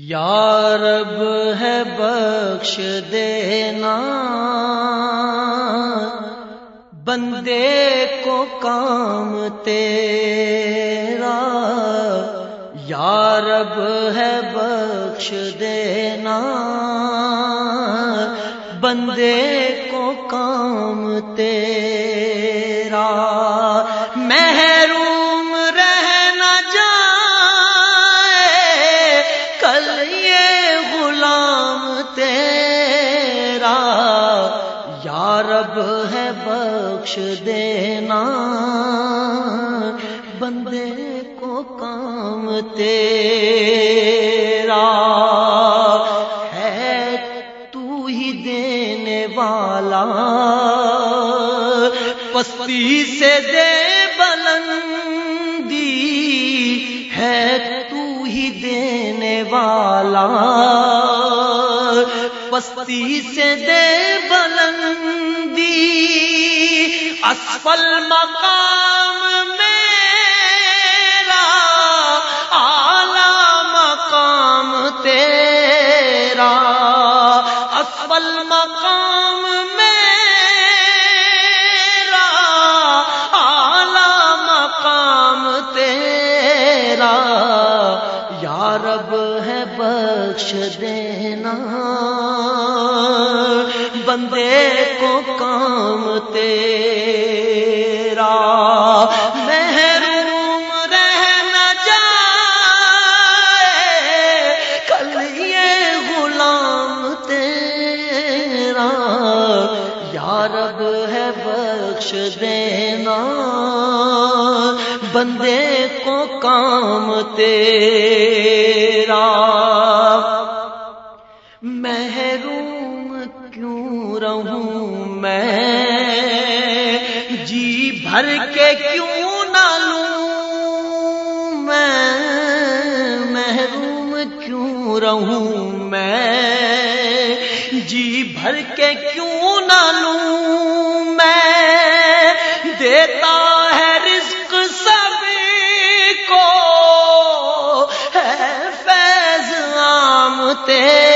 یا رب ہے بخش دینا، بندے کو کام تیرا، یا رب ہے بخش دینا، بندے کو کام تیرا۔ بخش دینا۔ بندے کو کام تیرا ہے، تو ہی دینے والا۔ پستی سے دے بلندی ہے، تو ہی دینے والا۔ پستی سے دے بلندی اسفل مقام میرا اعلی مقام تیرا۔ اسفل مقام بخش دینا۔ بندے کو کام تیرا۔ محروم رہنا جائے۔ کل یہ غلام تیرا۔ یا رب ہے بخش دینا۔ بندے کو کام تیرا۔ رہوں میں؟ جی بھر کے کیوں نہ لوں میں؟ دیتا ہے رزق سبھی کو، ہے فیض عام تیرے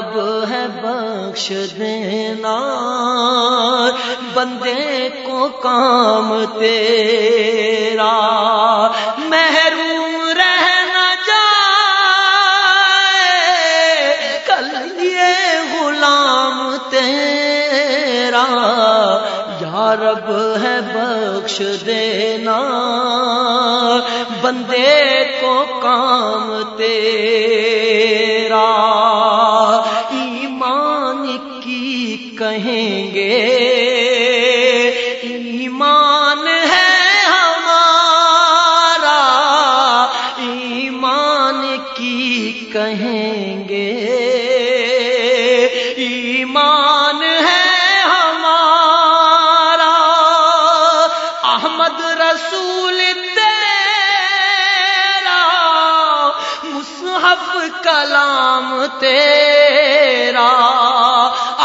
رب ہے بخش دینا۔ بندے کو کام تیرا۔ محروم رہنا جائے کل یہ غلام تیرا۔ یا رب ہے بخش دینا۔ بندے کو کام تیرا۔ کہیں گے، ایمان ہے ہمارا، ایمان کی کہیں گے؟ ایمان ہے ہمارا، احمد رسول تیرا، مصحف کلام تیرا۔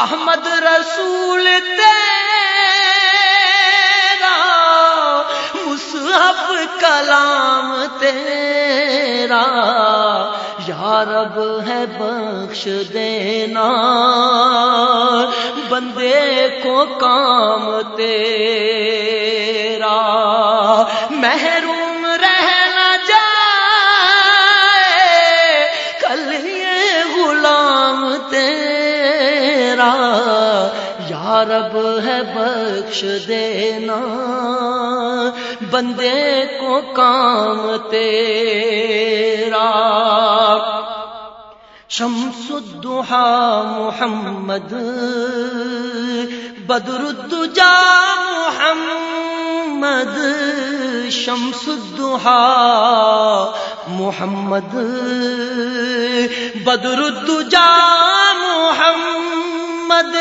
احمد رسول تیرا، مصحف کلام تیرا۔ یا رب ہے بخش دینا، بندے کو کام تیرا۔ محروم یا رب ہے بخش دینا، بندے کو کام تیرا۔ شمس الدحا محمد، بدر الدجا محمد۔ شمس الدحا محمد، بدر الدجا محمد۔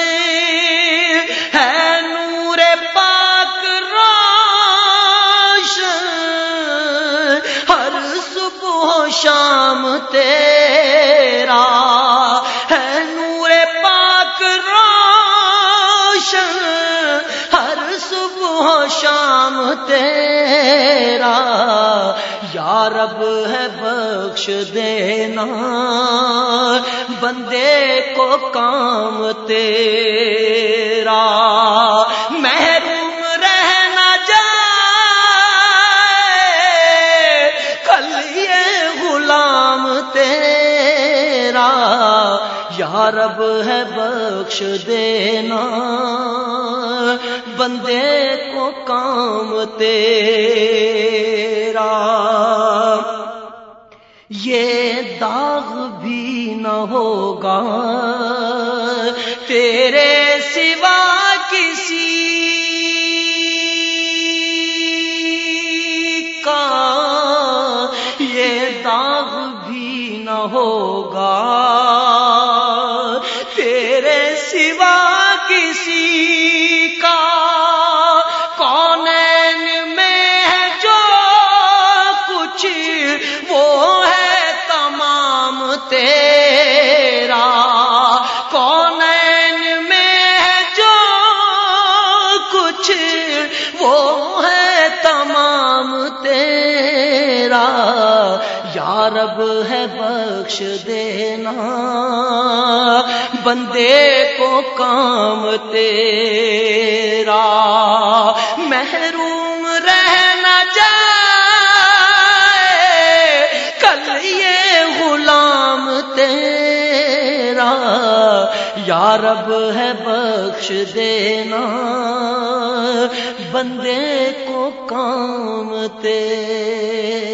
جشن ہر صبح و شام تیرا۔ یا رب ہے بخش دینا، بندے کو کام تیرا۔ یا رب ہے بخش دینا، بندے کو کام تیرا۔ یہ داغ بھی نہ ہوگا، تیرے سوا کسی کا۔ یہ داغ بھی نہ ہوگا۔ یا رب ہے بخش دینا، بندے کو کام تیرا، محروم رہنا جائے، کل یہ غلام تیرا۔ یا رب ہے بخش دینا، بندے کو کام تیرا۔